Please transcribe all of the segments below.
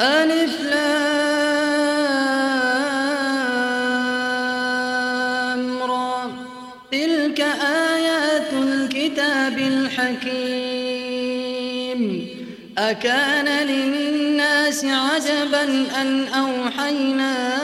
ألف لام را تلك آيات الكتاب الحكيم. أكان للناس عجبا أن أوحينا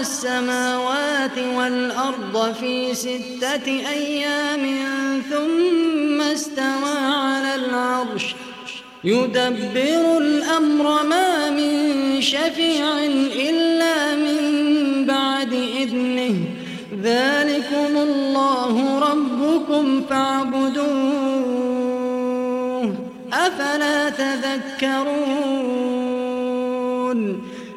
السماوات والأرض في ستة أيام ثم استوى على العرش. يدبر الأمر ما من شفيع إلا من بعد إذنه. ذلكم الله ربكم فاعبدوه. أفلا تذكرون؟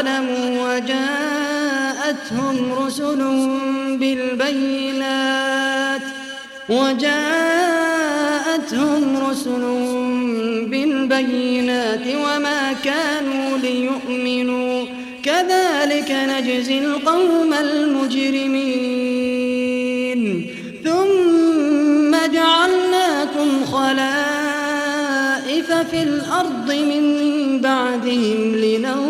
ظلموا وجاء وجاءتهم رسل بالبينات وجاءتهم رسل بالبينات وما كانوا ليؤمنوا. كذلك نجزي القوم المجرمين. ثم جعلناكم خلائف في الأرض من بعدهم لننظر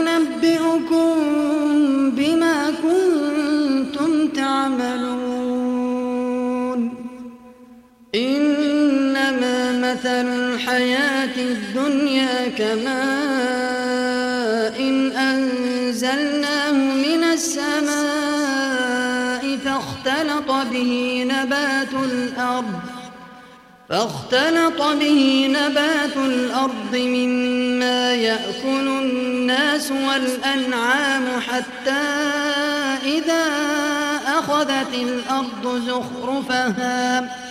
مثل الحياة الدنيا كماء إن أنزلناه من السماء فاختلط به نبات الأرض فاختلط به نبات الأرض مما يأكل الناس والأنعام حتى إذا أخذت الأرض زخرفها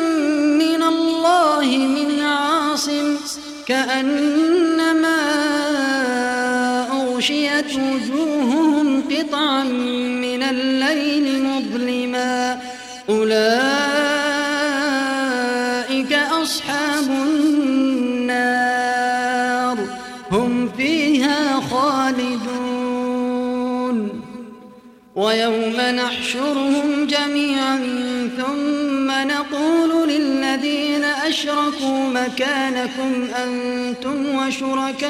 الله من عاصم كأنما أغشيت وجوههم قطعا من الليل مظلما. أولئك أصحاب النار هم فيها خالدون. ويوم نحشرهم جميعا ثم نقول أشركوا مكانكم أنتم وشركاؤكم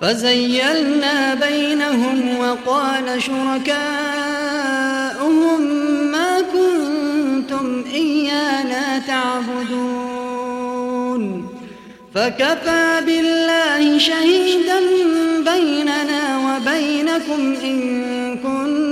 فزيلنا بينهم وقال شركاؤهم ما كنتم إيانا تعبدون فكفى بالله شهيدا بيننا وبينكم إن عن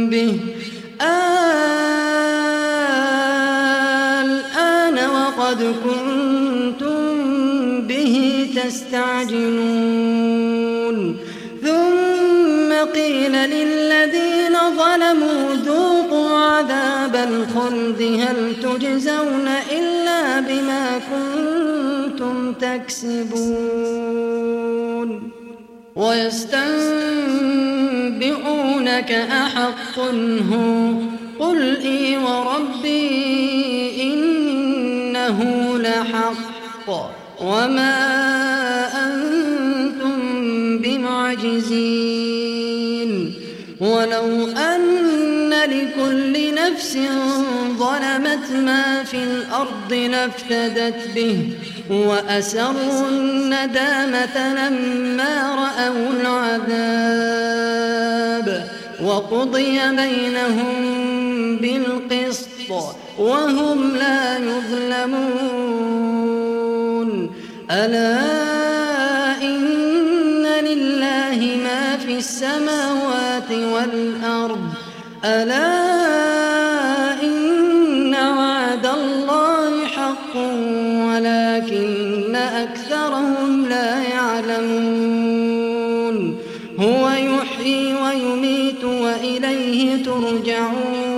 الخلد هل تجزون إلا بما كنتم تكسبون ويستنبئونك أحق هو قل إي وربي إنه لحق وما أنتم بمعجزين ولو أن لكل نفس ظلمت ما في الأرض لافتدت به وأسروا الندامة لما رأوا العذاب وقضي بينهم بالقسط وهم لا يظلمون. ألا إن لله ما في السماوات والأرض ألا إن وعد الله حق ولكن أكثرهم لا يعلمون. هو يحيي ويميت وإليه ترجعون.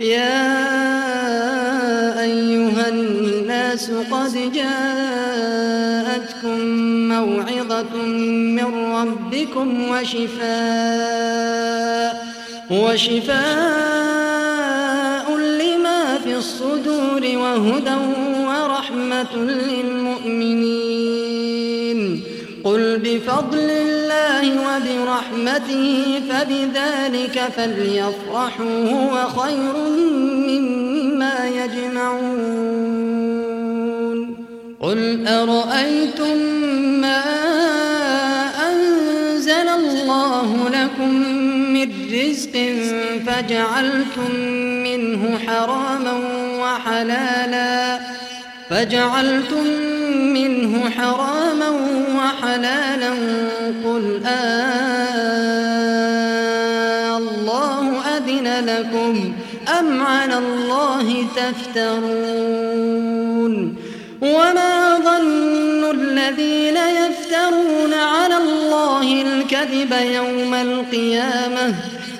يا أيها الناس قد جاءتكم موعظة من ربكم وشفاء وشفاء لما في الصدور وهدى ورحمة للمؤمنين. قل بفضل الله وبرحمته فبذلك فليفرحوا هو خير مما يجمعون. قل أرأيتم ما أنزل الله لكم رزق فجعلتم منه حراما وحلالا. فجعلتم منه حراما وحلالا. قل آه آلله أذن لكم أم على الله تفترون؟ وما ظن الذين يفترون على الله الكذب يوم القيامة؟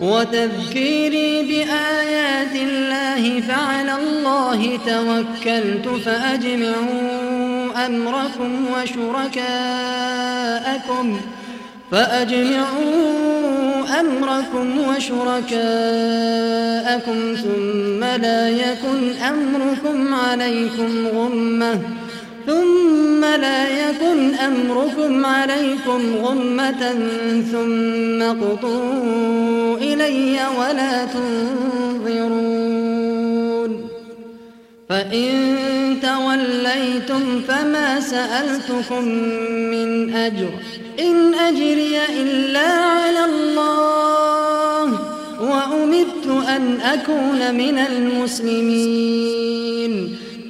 وتذكيري بآيات الله فعلى الله توكلت فأجمعوا أمركم وشركاءكم فأجمعوا أمركم وشركاءكم ثم لا يكن أمركم عليكم غمّةً ثم لا يكن أمركم عليكم غمة ثم قطوا إلي ولا تنظرون. فإن توليتم فما سألتكم من أجر. إن أجري إلا على الله وأمدت أن أكون من المسلمين.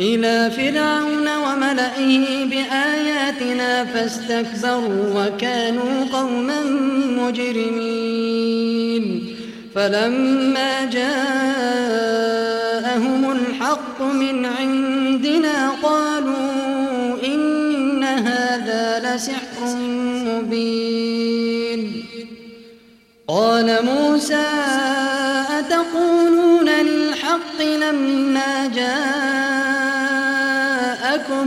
إلى فرعون وملئه بآياتنا فاستكبروا وكانوا قوما مجرمين. فلما جاءهم الحق من عندنا قالوا إن هذا لسحر مبين. قال موسى أتقولون للحق لما جاءكم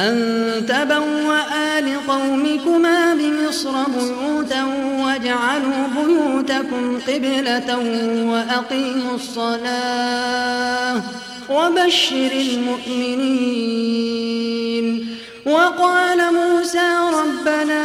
أن تبوأ لقومكما بمصر بيوتا واجعلوا بيوتكم قبلة وأقيموا الصلاة وبشر المؤمنين. وقال موسى ربنا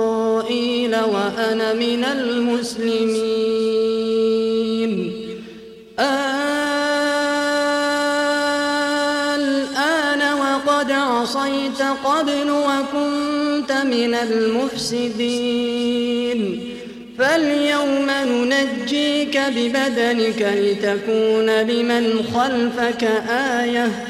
إسرائيل وأنا من المسلمين. الآن وقد عصيت قبل وكنت من المفسدين. فاليوم ننجيك ببدنك لتكون لمن خلفك آية.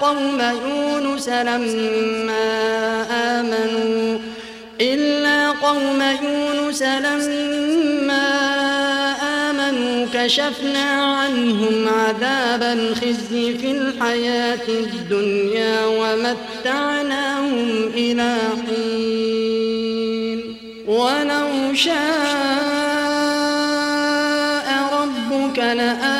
قوم يونس لما آمنوا إلا قوم يونس لما كشفنا عنهم عذاب الخزي في الحياة الدنيا ومتعناهم إلى حين. ولو شاء ربك لآمن من في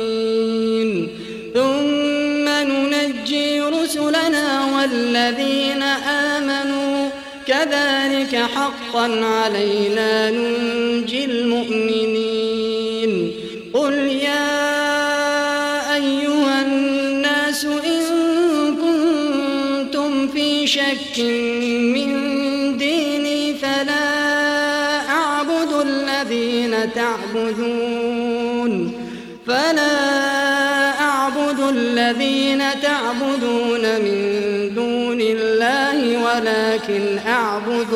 كذلك حقا علينا ننجي